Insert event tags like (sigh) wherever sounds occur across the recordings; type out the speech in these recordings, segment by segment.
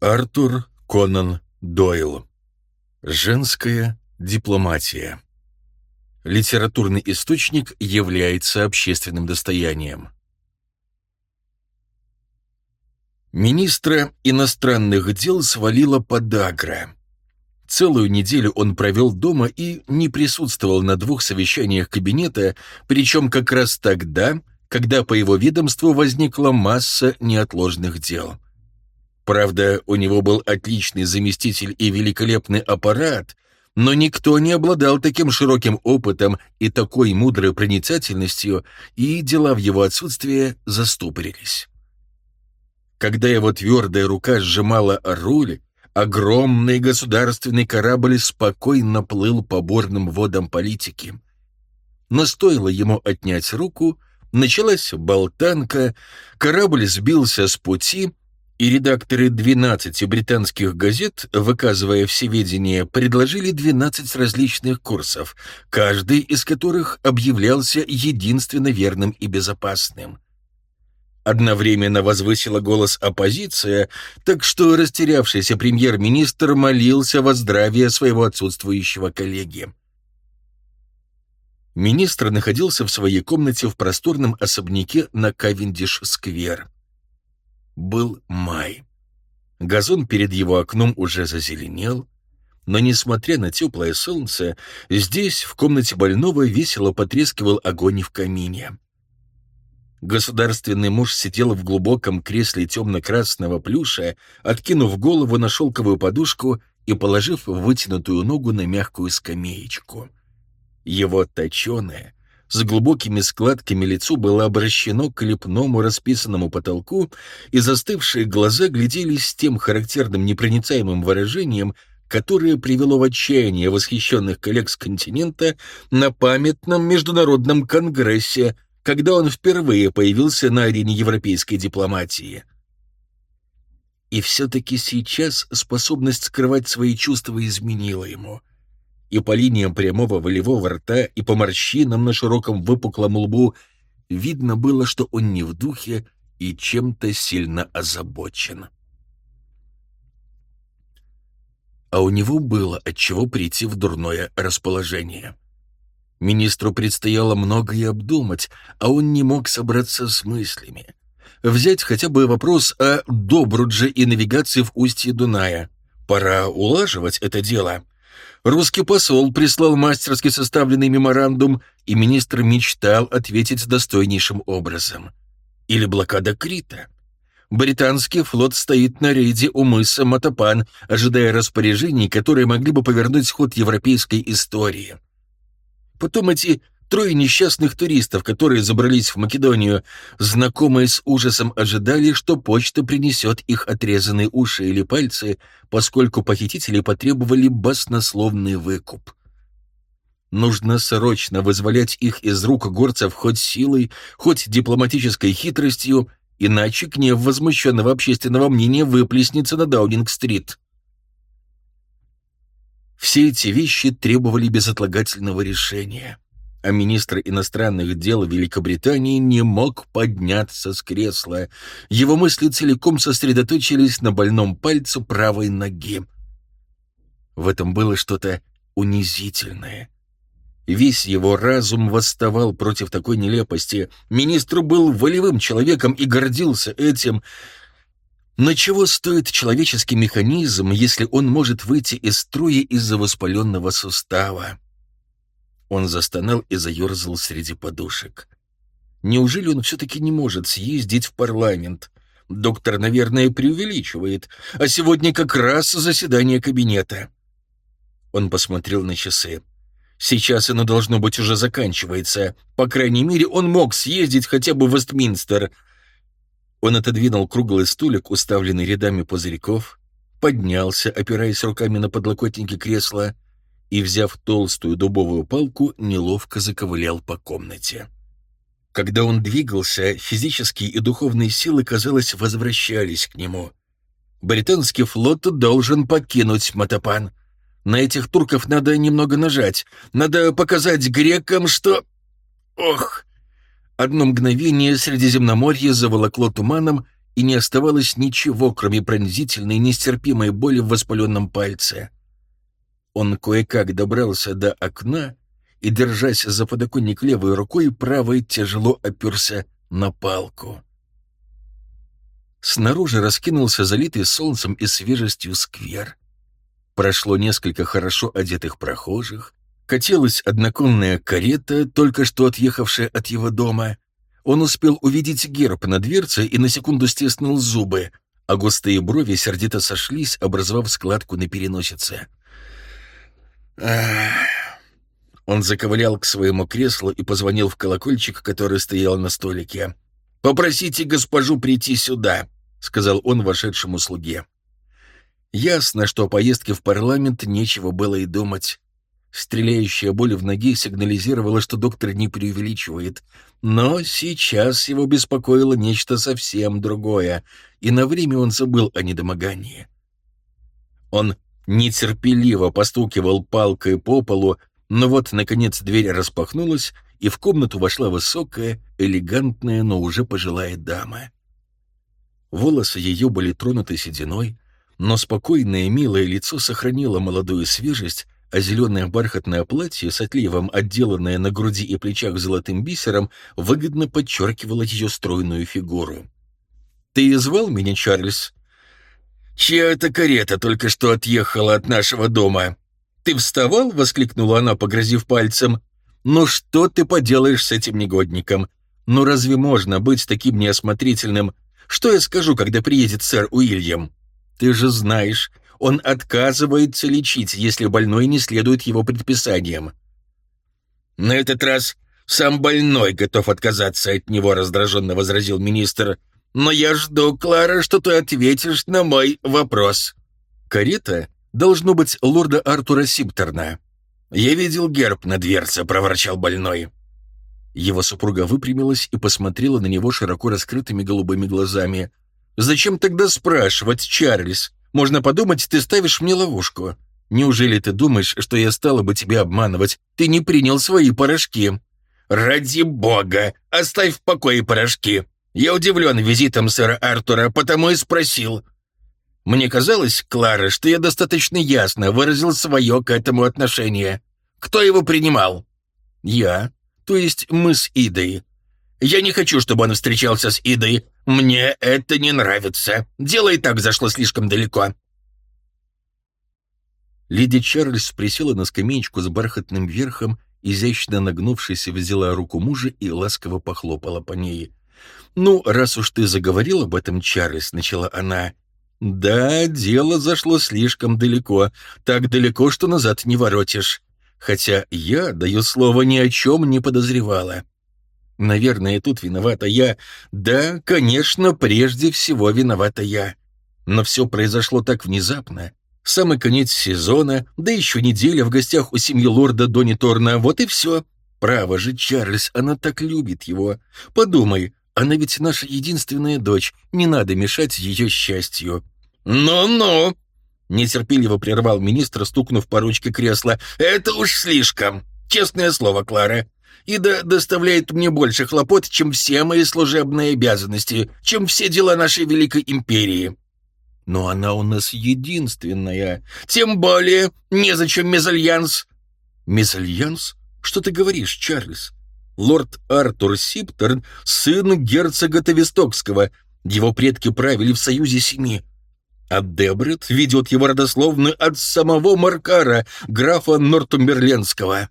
Артур Конан Дойл. Женская дипломатия. Литературный источник является общественным достоянием. Министра иностранных дел свалила подагра. Целую неделю он провел дома и не присутствовал на двух совещаниях кабинета, причем как раз тогда, когда по его ведомству возникла масса неотложных дел. Правда, у него был отличный заместитель и великолепный аппарат, но никто не обладал таким широким опытом и такой мудрой проницательностью, и дела в его отсутствие застопорились. Когда его твердая рука сжимала руль, огромный государственный корабль спокойно плыл по борным водам политики. Но стоило ему отнять руку, началась болтанка, корабль сбился с пути, и редакторы 12 британских газет, выказывая всеведение, предложили 12 различных курсов, каждый из которых объявлялся единственно верным и безопасным. Одновременно возвысила голос оппозиция, так что растерявшийся премьер-министр молился во здравие своего отсутствующего коллеги. Министр находился в своей комнате в просторном особняке на Кавендиш-сквер. Был май. Газон перед его окном уже зазеленел, но, несмотря на теплое солнце, здесь, в комнате больного, весело потрескивал огонь в камине. Государственный муж сидел в глубоком кресле темно-красного плюша, откинув голову на шелковую подушку и положив вытянутую ногу на мягкую скамеечку. Его точеное, с глубокими складками лицо было обращено к лепному расписанному потолку, и застывшие глаза глядели с тем характерным непроницаемым выражением, которое привело в отчаяние восхищенных коллег с континента на памятном международном конгрессе, когда он впервые появился на арене европейской дипломатии. И все-таки сейчас способность скрывать свои чувства изменила ему — и по линиям прямого волевого рта, и по морщинам на широком выпуклом лбу видно было, что он не в духе и чем-то сильно озабочен. А у него было от чего прийти в дурное расположение. Министру предстояло многое обдумать, а он не мог собраться с мыслями. Взять хотя бы вопрос о Добрудже и навигации в устье Дуная. Пора улаживать это дело. Русский посол прислал мастерски составленный меморандум, и министр мечтал ответить достойнейшим образом. Или блокада Крита. Британский флот стоит на рейде у мыса Матапан, ожидая распоряжений, которые могли бы повернуть ход европейской истории. Потом эти Трое несчастных туристов, которые забрались в Македонию, знакомые с ужасом ожидали, что почта принесет их отрезанные уши или пальцы, поскольку похитители потребовали баснословный выкуп. Нужно срочно вызволять их из рук горцев хоть силой, хоть дипломатической хитростью, иначе гнев возмущенного общественного мнения выплеснется на Даунинг-стрит. Все эти вещи требовали безотлагательного решения а министр иностранных дел Великобритании не мог подняться с кресла. Его мысли целиком сосредоточились на больном пальце правой ноги. В этом было что-то унизительное. Весь его разум восставал против такой нелепости. Министр был волевым человеком и гордился этим. Но чего стоит человеческий механизм, если он может выйти из строя из-за воспаленного сустава? Он застонал и заерзал среди подушек. Неужели он все-таки не может съездить в парламент? Доктор, наверное, преувеличивает, а сегодня как раз заседание кабинета. Он посмотрел на часы. Сейчас оно должно быть уже заканчивается. По крайней мере, он мог съездить хотя бы в Вестминстер. Он отодвинул круглый стулик, уставленный рядами пузырьков, поднялся, опираясь руками на подлокотники кресла, и, взяв толстую дубовую палку, неловко заковылял по комнате. Когда он двигался, физические и духовные силы, казалось, возвращались к нему. Британский флот должен покинуть Матапан. На этих турков надо немного нажать. Надо показать грекам, что... Ох! Одно мгновение Средиземноморье заволокло туманом, и не оставалось ничего, кроме пронзительной, нестерпимой боли в воспаленном пальце. Он кое-как добрался до окна и, держась за подоконник левой рукой, правой тяжело оперся на палку. Снаружи раскинулся залитый солнцем и свежестью сквер. Прошло несколько хорошо одетых прохожих, катилась одноконная карета, только что отъехавшая от его дома. Он успел увидеть герб на дверце и на секунду стеснул зубы, а густые брови сердито сошлись, образовав складку на переносице. Он заковылял к своему креслу и позвонил в колокольчик, который стоял на столике. «Попросите госпожу прийти сюда», — сказал он вошедшему слуге. Ясно, что о поездке в парламент нечего было и думать. Стреляющая боль в ноге сигнализировала, что доктор не преувеличивает. Но сейчас его беспокоило нечто совсем другое, и на время он забыл о недомогании. Он нетерпеливо постукивал палкой по полу, но вот, наконец, дверь распахнулась, и в комнату вошла высокая, элегантная, но уже пожилая дама. Волосы ее были тронуты сединой, но спокойное милое лицо сохранило молодую свежесть, а зеленое бархатное платье с отливом, отделанное на груди и плечах золотым бисером, выгодно подчеркивало ее стройную фигуру. «Ты звал меня, Чарльз?» «Чья это карета только что отъехала от нашего дома?» «Ты вставал?» — воскликнула она, погрозив пальцем. «Ну что ты поделаешь с этим негодником? Ну разве можно быть таким неосмотрительным? Что я скажу, когда приедет сэр Уильям? Ты же знаешь, он отказывается лечить, если больной не следует его предписаниям». «На этот раз сам больной готов отказаться от него», — раздраженно возразил министр. «Но я жду, Клара, что ты ответишь на мой вопрос». Карета Должно быть лорда Артура Сиптерна. Я видел герб на дверце, проворчал больной. Его супруга выпрямилась и посмотрела на него широко раскрытыми голубыми глазами. «Зачем тогда спрашивать, Чарльз? Можно подумать, ты ставишь мне ловушку. Неужели ты думаешь, что я стала бы тебя обманывать? Ты не принял свои порошки». «Ради бога! Оставь в покое порошки! Я удивлен визитом сэра Артура, потому и спросил. Мне казалось, Клара, что я достаточно ясно выразил свое к этому отношение. Кто его принимал? Я. То есть мы с Идой. Я не хочу, чтобы он встречался с Идой. Мне это не нравится. Дело и так зашло слишком далеко. Леди Чарльз присела на скамеечку с бархатным верхом, изящно нагнувшись, взяла руку мужа и ласково похлопала по ней. «Ну, раз уж ты заговорил об этом, Чарльз», — начала она, да, дело зашло слишком далеко, так далеко, что назад не воротишь. Хотя я, даю слово, ни о чем не подозревала. Наверное, тут виновата я. Да, конечно, прежде всего виновата я. Но все произошло так внезапно. Самый конец сезона, да еще неделя в гостях у семьи лорда Донни Торна, вот и все. Право же, Чарльз, она так любит его. Подумай, она ведь наша единственная дочь, не надо мешать ее счастью». «Ну-ну!» — нетерпеливо прервал министр, стукнув по ручке кресла. «Это уж слишком. Честное слово, Клара. Ида доставляет мне больше хлопот, чем все мои служебные обязанности, чем все дела нашей великой империи». «Но она у нас единственная. Тем более, незачем мезальянс». «Мезальянс? Что ты говоришь, Чарльз?» Лорд Артур Сиптерн — сын герцога Тавистокского. Его предки правили в союзе семи. А Дебрет ведет его родословную от самого Маркара, графа Нортумберленского.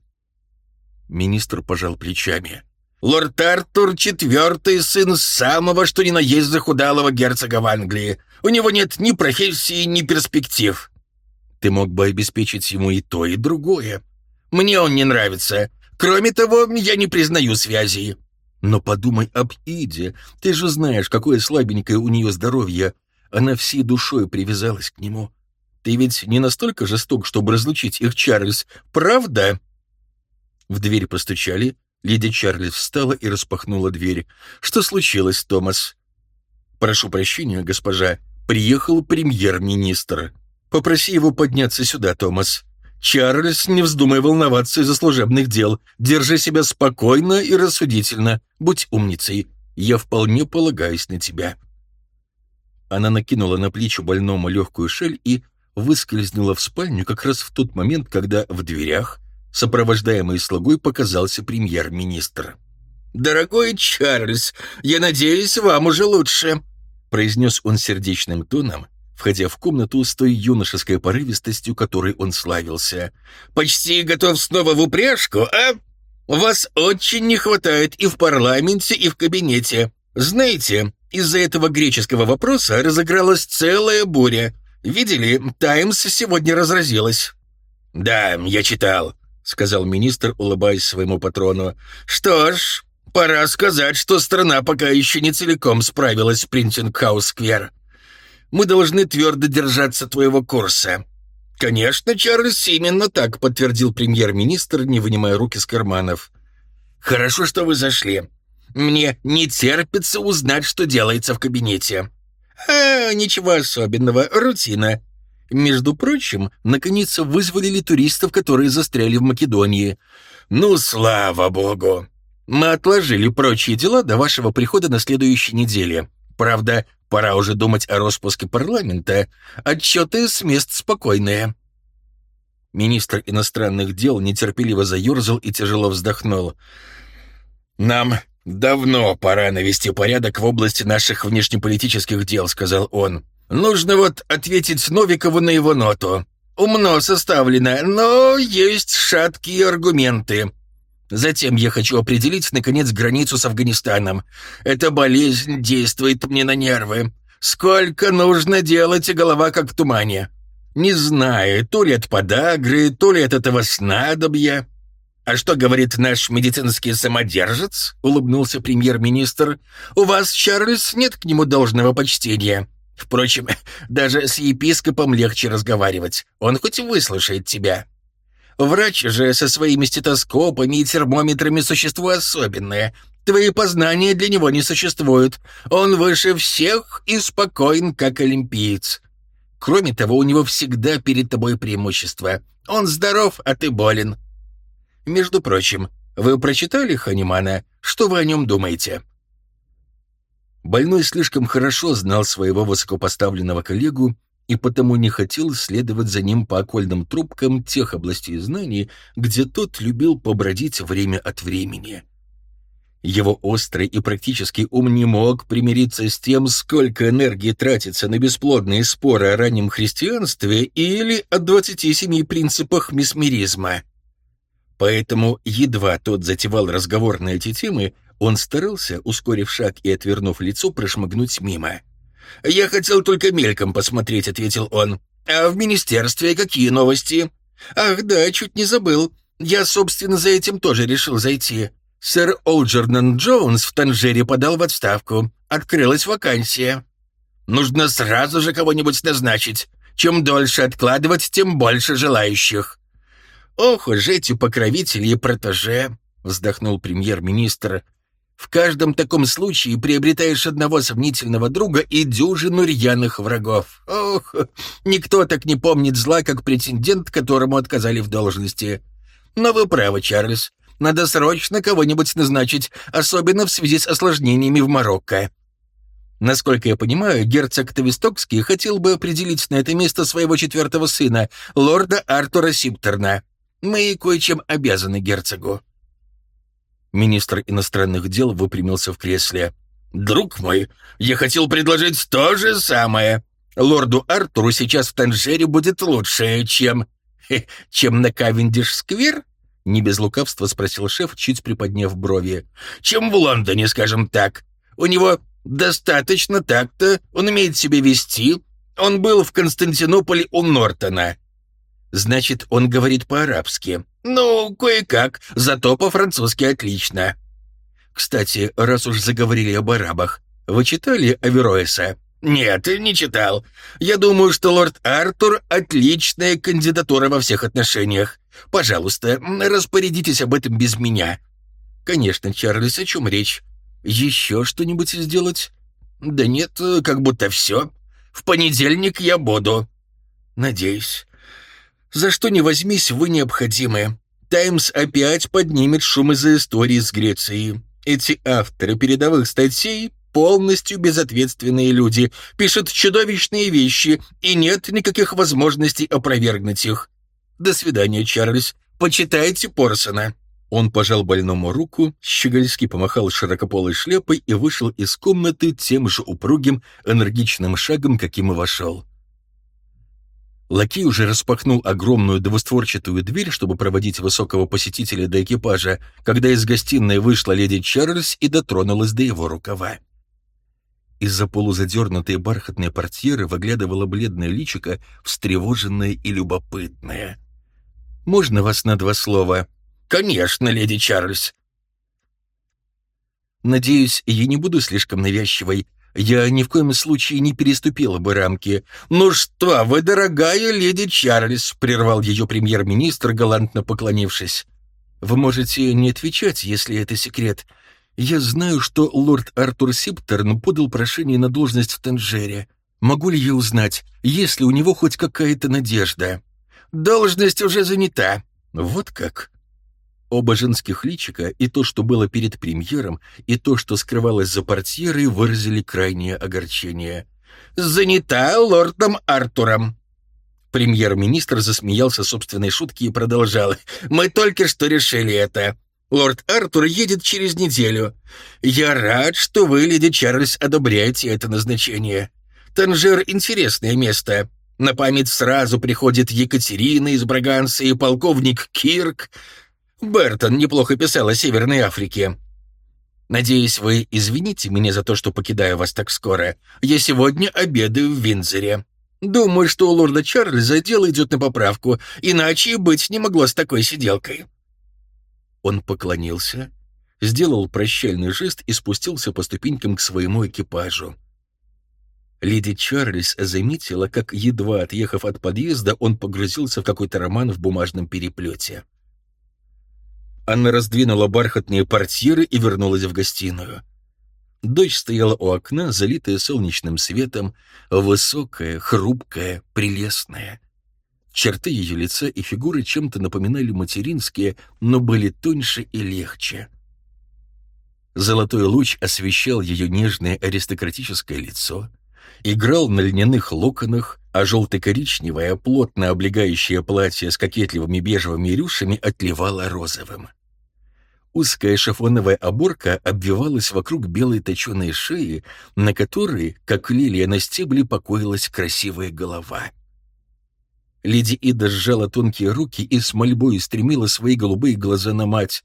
Министр пожал плечами. «Лорд Артур — четвертый сын самого, что ни на есть захудалого герцога в Англии. У него нет ни профессии, ни перспектив. Ты мог бы обеспечить ему и то, и другое. Мне он не нравится. Кроме того, я не признаю связей. Но подумай об Иде. Ты же знаешь, какое слабенькое у нее здоровье. Она всей душой привязалась к нему. Ты ведь не настолько жесток, чтобы разлучить их, Чарльз, правда?» В дверь постучали. Леди Чарльз встала и распахнула дверь. «Что случилось, Томас?» «Прошу прощения, госпожа. Приехал премьер-министр. Попроси его подняться сюда, Томас». Чарльз, не вздумай волноваться из-за служебных дел. Держи себя спокойно и рассудительно. Будь умницей. Я вполне полагаюсь на тебя». Она накинула на плечи больному легкую шель и выскользнула в спальню как раз в тот момент, когда в дверях, сопровождаемый слугой, показался премьер-министр. «Дорогой Чарльз, я надеюсь, вам уже лучше», — произнес он сердечным тоном, входя в комнату с той юношеской порывистостью, которой он славился. «Почти готов снова в упряжку, а? Вас очень не хватает и в парламенте, и в кабинете. Знаете, из-за этого греческого вопроса разыгралась целая буря. Видели, «Таймс» сегодня разразилась». «Да, я читал», — сказал министр, улыбаясь своему патрону. «Что ж, пора сказать, что страна пока еще не целиком справилась с Принтинг-хаус-сквер. Мы должны твердо держаться твоего курса». «Конечно, Чарльз, именно так», — подтвердил премьер-министр, не вынимая руки с карманов. «Хорошо, что вы зашли. Мне не терпится узнать, что делается в кабинете». «А, ничего особенного, рутина». Между прочим, наконец вызволили туристов, которые застряли в Македонии. «Ну, слава богу!» Мы отложили прочие дела до вашего прихода на следующей неделе. Правда, пора уже думать о распуске парламента. Отчеты с мест спокойные». Министр иностранных дел нетерпеливо заерзал и тяжело вздохнул. «Нам давно пора навести порядок в области наших внешнеполитических дел», — сказал он. «Нужно вот ответить Новикову на его ноту. Умно составлено, но есть шаткие аргументы. Затем я хочу определить, наконец, границу с Афганистаном. Эта болезнь действует мне на нервы. Сколько нужно делать, и голова как в тумане. Не знаю, то ли от подагры, то ли от этого снадобья. «А что говорит наш медицинский самодержец?» — улыбнулся премьер-министр. «У вас, Чарльз, нет к нему должного почтения. Впрочем, (laughs) даже с епископом легче разговаривать. Он хоть выслушает тебя». Врач же со своими стетоскопами и термометрами существо особенное. Твои познания для него не существуют. Он выше всех и спокоен, как олимпиец. Кроме того, у него всегда перед тобой преимущество. Он здоров, а ты болен. Между прочим, вы прочитали Ханимана? Что вы о нем думаете?» Больной слишком хорошо знал своего высокопоставленного коллегу и потому не хотел следовать за ним по окольным трубкам тех областей знаний, где тот любил побродить время от времени. Его острый и практический ум не мог примириться с тем, сколько энергии тратится на бесплодные споры о раннем христианстве или о 27 принципах месмеризма. Поэтому, едва тот затевал разговор на эти темы, он старался, ускорив шаг и отвернув лицо, прошмыгнуть мимо. «Я хотел только мельком посмотреть», — ответил он. «А в министерстве какие новости?» «Ах, да, чуть не забыл. Я, собственно, за этим тоже решил зайти. Сэр Олджернан Джонс в Танжере подал в отставку. Открылась вакансия. Нужно сразу же кого-нибудь назначить. Чем дольше откладывать, тем больше желающих». «Ох уж эти покровители и протеже», — вздохнул премьер-министр. В каждом таком случае приобретаешь одного сомнительного друга и дюжину рьяных врагов. Ох, никто так не помнит зла, как претендент, которому отказали в должности. Но вы правы, Чарльз. Надо срочно кого-нибудь назначить, особенно в связи с осложнениями в Марокко. Насколько я понимаю, герцог Тавистокский хотел бы определить на это место своего четвертого сына, лорда Артура Сиптерна. Мы кое-чем обязаны герцогу. Министр иностранных дел выпрямился в кресле. «Друг мой, я хотел предложить то же самое. Лорду Артуру сейчас в Танжере будет лучше, чем... (laughs) чем на Кавендиш-сквер?» Не без лукавства спросил шеф, чуть приподняв брови. «Чем в Лондоне, скажем так. У него достаточно так-то, он умеет себя вести. Он был в Константинополе у Нортона». «Значит, он говорит по-арабски», «Ну, кое-как, зато по-французски отлично». «Кстати, раз уж заговорили об арабах, вы читали Авероэса?» «Нет, не читал. Я думаю, что лорд Артур — отличная кандидатура во всех отношениях. Пожалуйста, распорядитесь об этом без меня». «Конечно, Чарльз, о чем речь? Еще что-нибудь сделать?» «Да нет, как будто все. В понедельник я буду». «Надеюсь. За что не возьмись, вы необходимы. «Таймс» опять поднимет шум из-за истории с Грецией. Эти авторы передовых статей полностью безответственные люди, пишут чудовищные вещи, и нет никаких возможностей опровергнуть их. До свидания, Чарльз. Почитайте Порсона». Он пожал больному руку, щегольски помахал широкополой шляпой и вышел из комнаты тем же упругим, энергичным шагом, каким и вошел. Лакей уже распахнул огромную двустворчатую дверь, чтобы проводить высокого посетителя до экипажа, когда из гостиной вышла леди Чарльз и дотронулась до его рукава. Из-за полузадернутой бархатной портьеры выглядывало бледное личико, встревоженное и любопытное. «Можно вас на два слова?» «Конечно, леди Чарльз». «Надеюсь, я не буду слишком навязчивой. Я ни в коем случае не переступила бы рамки. «Ну что вы, дорогая леди Чарльз!» — прервал ее премьер-министр, галантно поклонившись. «Вы можете не отвечать, если это секрет. Я знаю, что лорд Артур Сиптерн подал прошение на должность в Танжере. Могу ли я узнать, есть ли у него хоть какая-то надежда?» «Должность уже занята». «Вот как?» Оба женских личика, и то, что было перед премьером, и то, что скрывалось за портьерой, выразили крайнее огорчение. «Занята лордом Артуром!» Премьер-министр засмеялся собственной шутки и продолжал. «Мы только что решили это. Лорд Артур едет через неделю. Я рад, что вы, леди Чарльз, одобряете это назначение. Танжер — интересное место. На память сразу приходит Екатерина из Браганса и полковник Кирк. Бертон неплохо писал о Северной Африке. Надеюсь, вы извините меня за то, что покидаю вас так скоро. Я сегодня обедаю в Виндзоре. Думаю, что у лорда Чарльза дело идет на поправку, иначе и быть не могло с такой сиделкой». Он поклонился, сделал прощальный жест и спустился по ступенькам к своему экипажу. Леди Чарльз заметила, как, едва отъехав от подъезда, он погрузился в какой-то роман в бумажном переплете. Анна раздвинула бархатные портьеры и вернулась в гостиную. Дочь стояла у окна, залитая солнечным светом, высокая, хрупкая, прелестная. Черты ее лица и фигуры чем-то напоминали материнские, но были тоньше и легче. Золотой луч освещал ее нежное аристократическое лицо, играл на льняных локонах, а желто-коричневое, плотно облегающее платье с кокетливыми бежевыми рюшами отливало розовым. Узкая шифоновая оборка обвивалась вокруг белой точеной шеи, на которой, как лилия на стебле, покоилась красивая голова. Леди Ида сжала тонкие руки и с мольбой стремила свои голубые глаза на мать.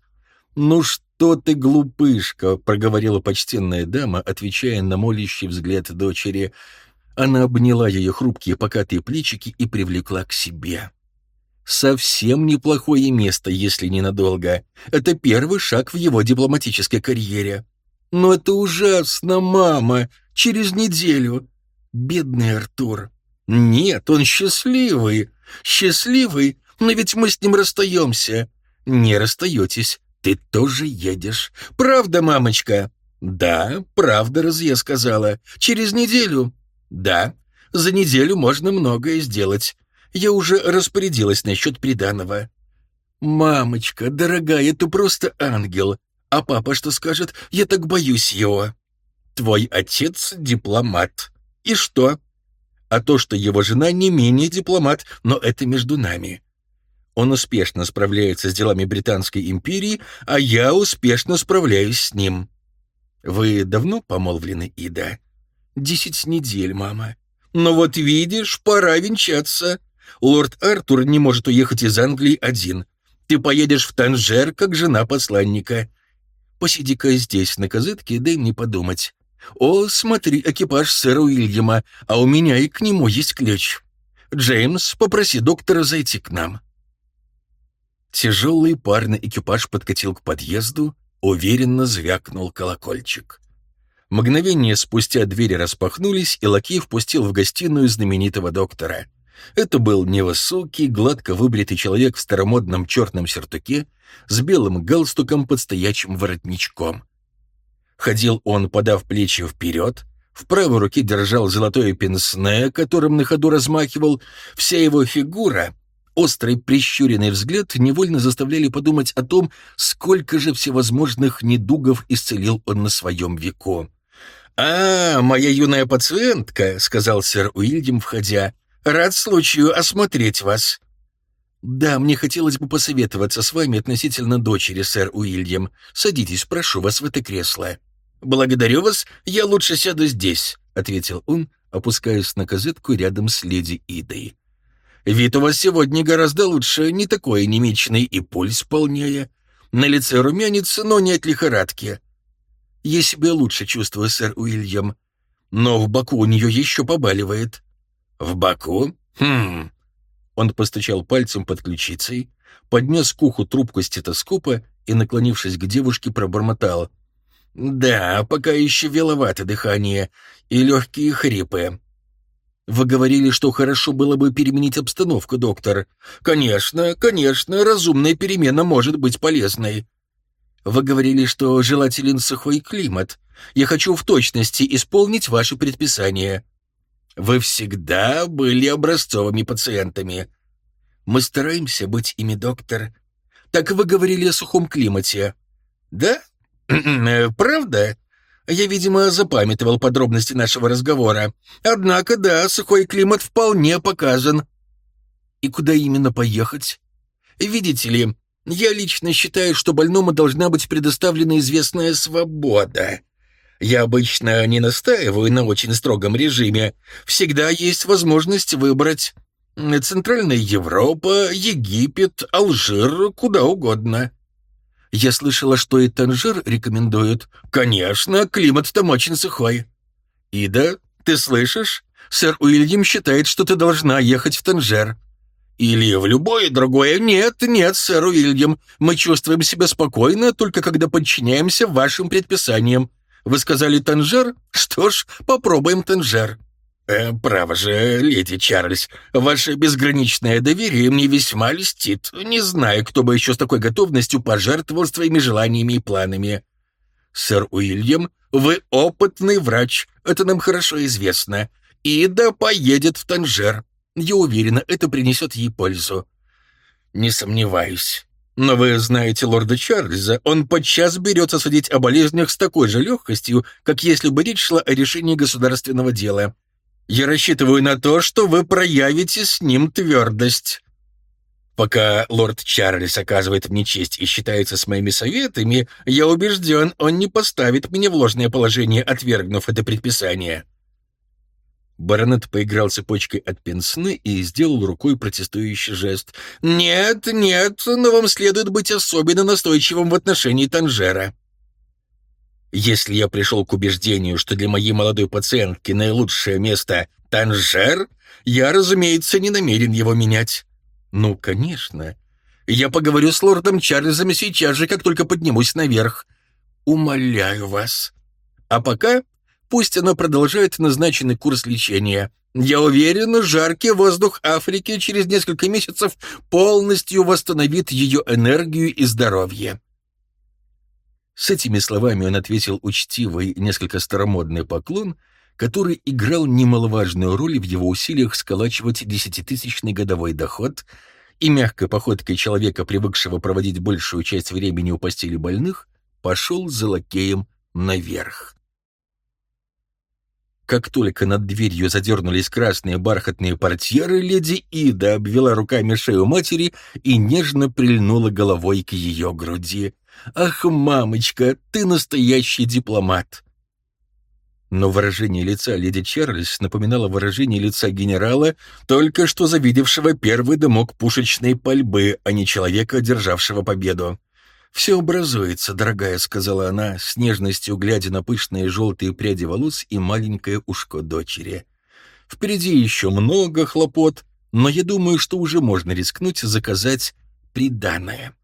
«Ну что ты, глупышка!» — проговорила почтенная дама, отвечая на молящий взгляд дочери. Она обняла ее хрупкие покатые плечики и привлекла к себе. Совсем неплохое место, если ненадолго. Это первый шаг в его дипломатической карьере. Но это ужасно, мама. Через неделю. Бедный Артур. Нет, он счастливый. Счастливый, но ведь мы с ним расстаемся. Не расстаетесь. Ты тоже едешь. Правда, мамочка? Да, правда, раз я сказала. Через неделю? Да. За неделю можно многое сделать. Я уже распорядилась насчет приданого. «Мамочка, дорогая, это просто ангел. А папа что скажет? Я так боюсь его». «Твой отец — дипломат. И что?» «А то, что его жена не менее дипломат, но это между нами. Он успешно справляется с делами Британской империи, а я успешно справляюсь с ним». «Вы давно помолвлены, Ида?» «Десять недель, мама». «Ну вот видишь, пора венчаться». Лорд Артур не может уехать из Англии один. Ты поедешь в Танжер, как жена посланника. Посиди-ка здесь, на козытке, дай мне подумать. О, смотри, экипаж сэра Уильяма, а у меня и к нему есть ключ. Джеймс, попроси доктора зайти к нам». Тяжелый парный экипаж подкатил к подъезду, уверенно звякнул колокольчик. Мгновение спустя двери распахнулись, и лакей впустил в гостиную знаменитого доктора — это был невысокий, гладко выбритый человек в старомодном черном сюртуке с белым галстуком под стоячим воротничком. Ходил он, подав плечи вперед, в правой руке держал золотое пенсне, которым на ходу размахивал. Вся его фигура, острый прищуренный взгляд невольно заставляли подумать о том, сколько же всевозможных недугов исцелил он на своем веку. «А, моя юная пациентка», — сказал сэр Уильям, входя, — «рад случаю осмотреть вас». «Да, мне хотелось бы посоветоваться с вами относительно дочери, сэр Уильям. Садитесь, прошу вас в это кресло». «Благодарю вас, я лучше сяду здесь», — ответил он, опускаясь на козетку рядом с леди Идой. «Вид у вас сегодня гораздо лучше, не такой анемичный и пульс полнее. На лице румянец, но не от лихорадки. Я себя лучше чувствую, сэр Уильям, но в боку у нее еще побаливает». «В боку? Хм...» Он постучал пальцем под ключицей, поднес к уху трубку стетоскопа и, наклонившись к девушке, пробормотал — «Да, пока еще веловато дыхание и легкие хрипы». «Вы говорили, что хорошо было бы переменить обстановку, доктор». «Конечно, конечно, разумная перемена может быть полезной». «Вы говорили, что желателен сухой климат. Я хочу в точности исполнить ваши предписания». «Вы всегда были образцовыми пациентами». «Мы стараемся быть ими, доктор». «Так вы говорили о сухом климате». «Да? (clears throat) Э, «Правда?» Я, видимо, запамятовал подробности нашего разговора. Однако, да, сухой климат вполне показан. И куда именно поехать? Видите ли, я лично считаю, что больному должна быть предоставлена известная свобода. Я обычно не настаиваю на очень строгом режиме. Всегда есть возможность выбрать. Центральная Европа, Египет, Алжир, куда угодно. Я слышала, что и Танжир рекомендуют. Конечно, климат там очень сухой. Ида, ты слышишь? Сэр Уильям считает, что ты должна ехать в Танжер. Или в любое другое. Нет, нет, сэр Уильям. Мы чувствуем себя спокойно, только когда подчиняемся вашим предписаниям. Вы сказали Танжер? Что ж, попробуем Танжер. Э, «Право же, леди Чарльз, ваше безграничное доверие мне весьма льстит. Не знаю, кто бы еще с такой готовностью пожертвовал своими желаниями и планами. Сэр Уильям, вы опытный врач, это нам хорошо известно. Ида поедет в Танжер. Я уверена, это принесет ей пользу». «Не сомневаюсь». Но вы знаете лорда Чарльза, он подчас берется судить о болезнях с такой же легкостью, как если бы речь шла о решении государственного дела. Я рассчитываю на то, что вы проявите с ним твердость. Пока лорд Чарльз оказывает мне честь и считается с моими советами, я убежден, он не поставит меня в ложное положение, отвергнув это предписание». Баронет поиграл цепочкой от пенсны и сделал рукой протестующий жест. «Нет, нет, но вам следует быть особенно настойчивым в отношении Танжера». Если я пришел к убеждению, что для моей молодой пациентки наилучшее место — Танжер, я, разумеется, не намерен его менять. Ну, конечно. Я поговорю с лордом Чарльзом сейчас же, как только поднимусь наверх. Умоляю вас. А пока пусть она продолжает назначенный курс лечения. Я уверен, жаркий воздух Африки через несколько месяцев полностью восстановит ее энергию и здоровье. С этими словами он ответил учтивый, несколько старомодный поклон, который играл немаловажную роль в его усилиях сколачивать десятитысячный годовой доход и мягкой походкой человека, привыкшего проводить большую часть времени у постели больных, пошел за лакеем наверх. Как только над дверью задернулись красные бархатные портьеры, леди Ида обвела руками шею матери и нежно прильнула головой к ее груди. «Ах, мамочка, ты настоящий дипломат!» Но выражение лица леди Чарльз напоминало выражение лица генерала, только что завидевшего первый дымок пушечной пальбы, а не человека, одержавшего победу. «Все образуется, дорогая», — сказала она, с нежностью глядя на пышные желтые пряди волос и маленькое ушко дочери. «Впереди еще много хлопот, но я думаю, что уже можно рискнуть заказать приданое».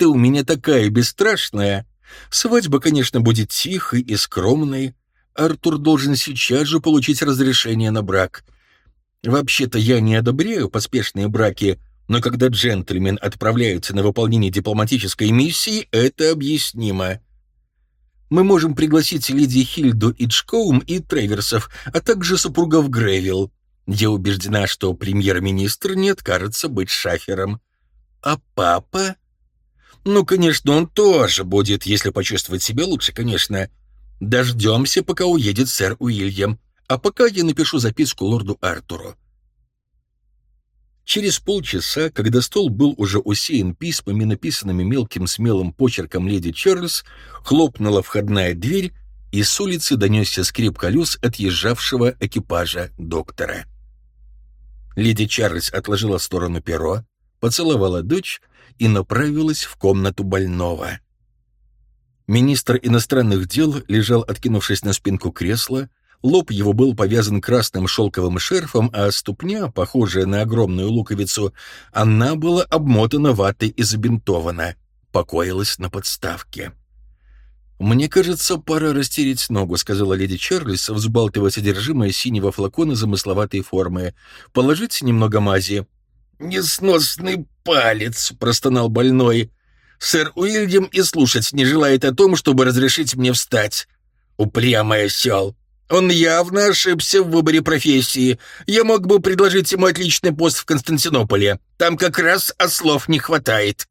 Ты у меня такая бесстрашная. Свадьба, конечно, будет тихой и скромной. Артур должен сейчас же получить разрешение на брак. Вообще-то я не одобряю поспешные браки, но когда джентльмен отправляется на выполнение дипломатической миссии, это объяснимо. Мы можем пригласить леди Хильду Иджкоум и Треверсов, а также супругов Гревилл. Я убеждена, что премьер-министр не откажется быть шафером. А папа? Ну, конечно, он тоже будет, если почувствовать себя лучше, конечно. Дождемся, пока уедет сэр Уильям, а пока я напишу записку лорду Артуру. Через полчаса, когда стол был уже усеян письмами, написанными мелким смелым почерком леди Чарльз, хлопнула входная дверь, и с улицы донесся скрип колес отъезжавшего экипажа доктора. Леди Чарльз отложила в сторону перо, поцеловала дочь и направилась в комнату больного. Министр иностранных дел лежал, откинувшись на спинку кресла, лоб его был повязан красным шелковым шерфом, а ступня, похожая на огромную луковицу, она была обмотана ватой и забинтована, покоилась на подставке. «Мне кажется, пора растереть ногу», — сказала леди Чарльз, взбалтывая содержимое синего флакона замысловатой формы. «Положите немного мази». «Несносный палец», — простонал больной. «Сэр Уильям и слушать не желает о том, чтобы разрешить мне встать. Упрямый осел. Он явно ошибся в выборе профессии. Я мог бы предложить ему отличный пост в Константинополе. Там как раз ослов не хватает».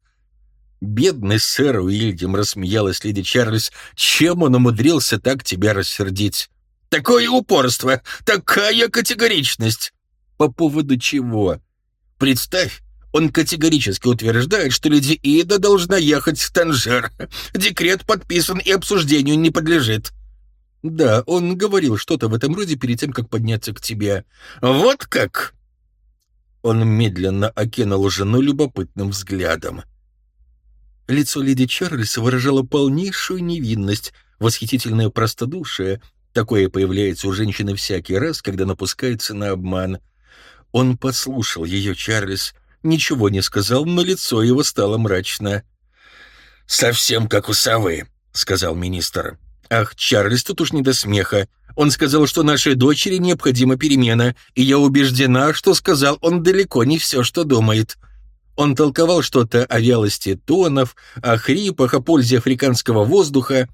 «Бедный сэр Уильям», — рассмеялась леди Чарльз, — «чем он умудрился так тебя рассердить?» «Такое упорство! Такая категоричность!» «По поводу чего?» «Представь, он категорически утверждает, что леди Ида должна ехать в Танжер. Декрет подписан и обсуждению не подлежит». «Да, он говорил что-то в этом роде перед тем, как подняться к тебе». «Вот как?» Он медленно окинул жену любопытным взглядом. Лицо леди Чарльз выражало полнейшую невинность, восхитительное простодушие. Такое появляется у женщины всякий раз, когда напускается на обман. Он послушал ее, Чарльз, ничего не сказал, но лицо его стало мрачно. «Совсем как у совы», — сказал министр. «Ах, Чарльз, тут уж не до смеха. Он сказал, что нашей дочери необходима перемена, и я убеждена, что сказал он далеко не все, что думает». Он толковал что-то о вялости тонов, о хрипах, о пользе африканского воздуха.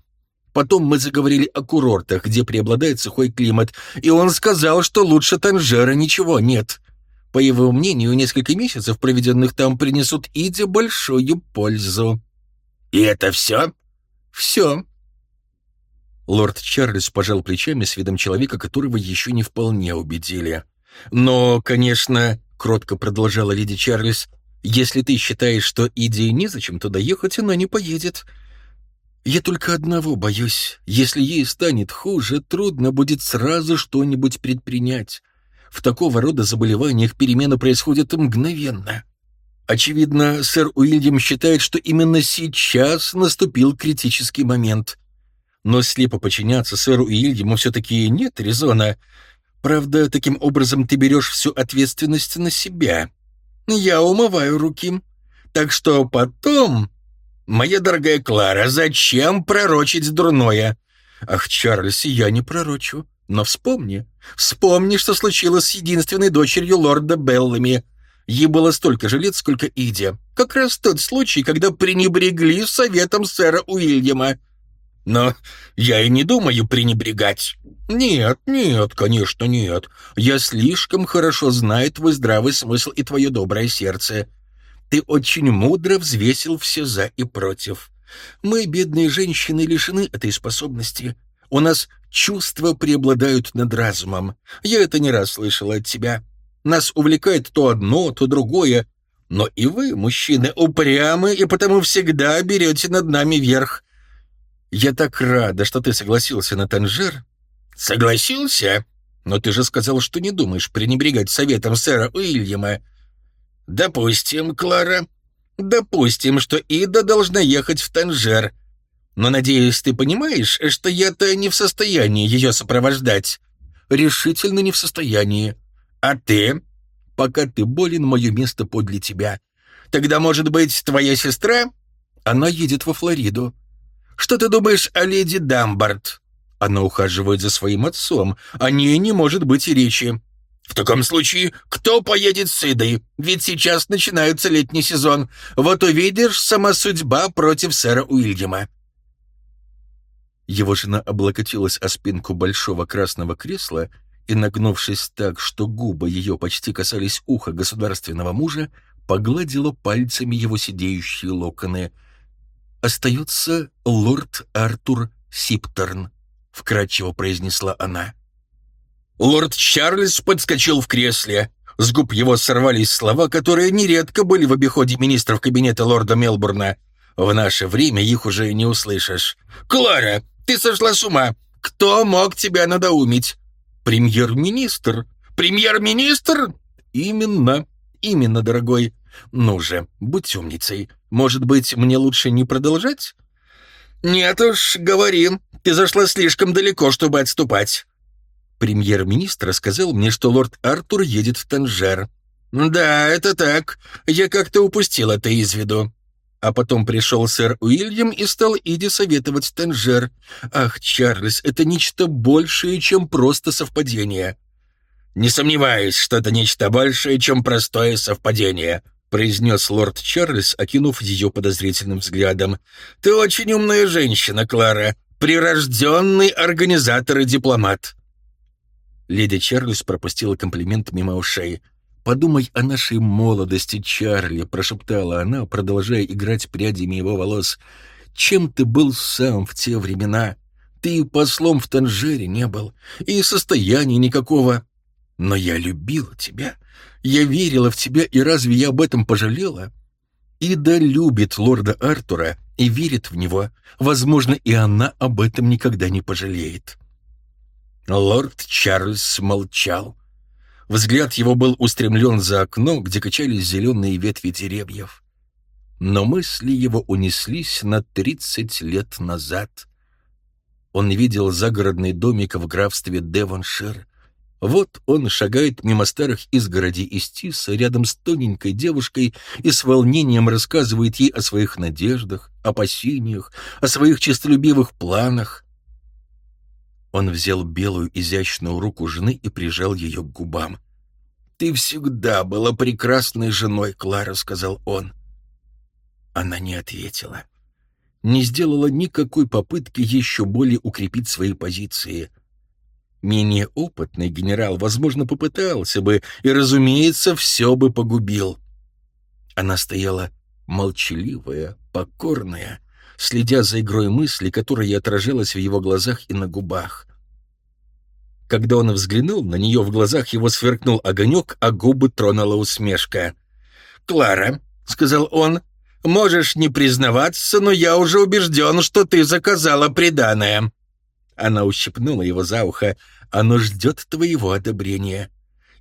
Потом мы заговорили о курортах, где преобладает сухой климат, и он сказал, что лучше Танжера ничего нет. По его мнению, несколько месяцев, проведенных там, принесут Иде большую пользу. «И это все?» «Все». Лорд Чарльз пожал плечами с видом человека, которого еще не вполне убедили. «Но, конечно», — кротко продолжала леди Чарльз, если ты считаешь, что Иде незачем туда ехать, она не поедет. Я только одного боюсь. Если ей станет хуже, трудно будет сразу что-нибудь предпринять. В такого рода заболеваниях перемена происходит мгновенно. Очевидно, сэр Уильям считает, что именно сейчас наступил критический момент. Но слепо подчиняться сэру Уильяму все-таки нет резона. Правда, таким образом ты берешь всю ответственность на себя я умываю руки. Так что потом... Моя дорогая Клара, зачем пророчить дурное? Ах, Чарльз, я не пророчу. Но вспомни, вспомни, что случилось с единственной дочерью лорда Беллами. Ей было столько же лет, сколько Иде. Как раз тот случай, когда пренебрегли советом сэра Уильяма. Но я и не думаю пренебрегать. Нет, нет, конечно, нет. Я слишком хорошо знаю твой здравый смысл и твое доброе сердце. Ты очень мудро взвесил все «за» и «против». Мы, бедные женщины, лишены этой способности. У нас чувства преобладают над разумом. Я это не раз слышала от тебя. Нас увлекает то одно, то другое. Но и вы, мужчины, упрямы и потому всегда берете над нами верх. Я так рада, что ты согласился на Танжер». «Согласился? Но ты же сказал, что не думаешь пренебрегать советом сэра Уильяма». «Допустим, Клара. Допустим, что Ида должна ехать в Танжер. Но, надеюсь, ты понимаешь, что я-то не в состоянии ее сопровождать». «Решительно не в состоянии. А ты?» «Пока ты болен, мое место подле тебя. Тогда, может быть, твоя сестра?» «Она едет во Флориду». Что ты думаешь о леди Дамбард? Она ухаживает за своим отцом. О ней не может быть и речи. В таком случае, кто поедет с Идой? Ведь сейчас начинается летний сезон. Вот увидишь, сама судьба против сэра Уильяма. Его жена облокотилась о спинку большого красного кресла и, нагнувшись так, что губы ее почти касались уха государственного мужа, погладила пальцами его сидеющие локоны — остается лорд Артур Сиптерн, вкрадчиво произнесла она. Лорд Чарльз подскочил в кресле. С губ его сорвались слова, которые нередко были в обиходе министров кабинета лорда Мелбурна. В наше время их уже не услышишь. «Клара, ты сошла с ума! Кто мог тебя надоумить?» «Премьер-министр». «Премьер-министр?» «Именно, именно, дорогой. Ну же, будь умницей. Может быть, мне лучше не продолжать?» «Нет уж, говори. Ты зашла слишком далеко, чтобы отступать». Премьер-министр сказал мне, что лорд Артур едет в Танжер. «Да, это так. Я как-то упустил это из виду». А потом пришел сэр Уильям и стал Иди советовать Танжер. «Ах, Чарльз, это нечто большее, чем просто совпадение». «Не сомневаюсь, что это нечто большее, чем простое совпадение», произнес лорд Чарльз, окинув ее подозрительным взглядом. «Ты очень умная женщина, Клара. Прирожденный организатор и дипломат». Леди Чарльз пропустила комплимент мимо ушей. «Подумай о нашей молодости, Чарли», — прошептала она, продолжая играть прядями его волос. «Чем ты был сам в те времена? Ты и послом в Танжере не был, и состояния никакого. Но я любила тебя, я верила в тебя, и разве я об этом пожалела? Ида любит лорда Артура и верит в него. Возможно, и она об этом никогда не пожалеет». Лорд Чарльз молчал. Взгляд его был устремлен за окно, где качались зеленые ветви деревьев. Но мысли его унеслись на тридцать лет назад. Он видел загородный домик в графстве Девоншир. Вот он шагает мимо старых изгородей из тиса рядом с тоненькой девушкой и с волнением рассказывает ей о своих надеждах, опасениях, о своих честолюбивых планах. Он взял белую изящную руку жены и прижал ее к губам. «Ты всегда была прекрасной женой, Клара», — сказал он. Она не ответила. Не сделала никакой попытки еще более укрепить свои позиции. Менее опытный генерал, возможно, попытался бы, и, разумеется, все бы погубил. Она стояла молчаливая, покорная, следя за игрой мысли, которая отражалась в его глазах и на губах. Когда он взглянул, на нее в глазах его сверкнул огонек, а губы тронула усмешка. «Клара», — сказал он, — «можешь не признаваться, но я уже убежден, что ты заказала преданное». Она ущипнула его за ухо. «Оно ждет твоего одобрения».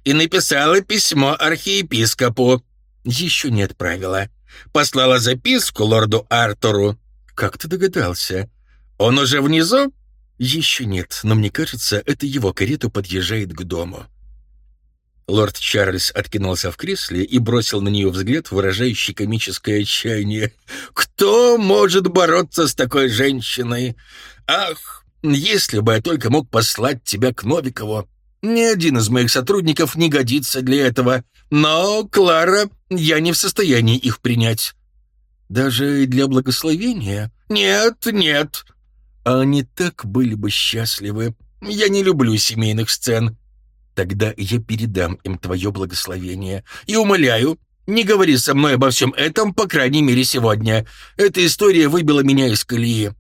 «И написала письмо архиепископу». «Еще не отправила». «Послала записку лорду Артуру». «Как ты догадался?» «Он уже внизу?» «Еще нет, но мне кажется, это его карета подъезжает к дому». Лорд Чарльз откинулся в кресле и бросил на нее взгляд, выражающий комическое отчаяние. «Кто может бороться с такой женщиной? Ах, если бы я только мог послать тебя к Новикову! Ни один из моих сотрудников не годится для этого. Но, Клара, я не в состоянии их принять». «Даже для благословения?» «Нет, нет». Они так были бы счастливы. Я не люблю семейных сцен. Тогда я передам им твое благословение. И умоляю, не говори со мной обо всем этом, по крайней мере, сегодня. Эта история выбила меня из колеи.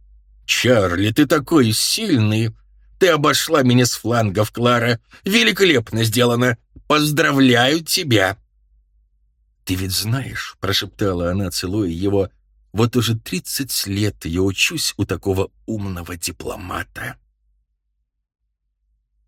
Чарли, ты такой сильный. Ты обошла меня с флангов, Клара. Великолепно сделано. Поздравляю тебя. Ты ведь знаешь, прошептала она, целуя его, вот уже тридцать лет я учусь у такого умного дипломата.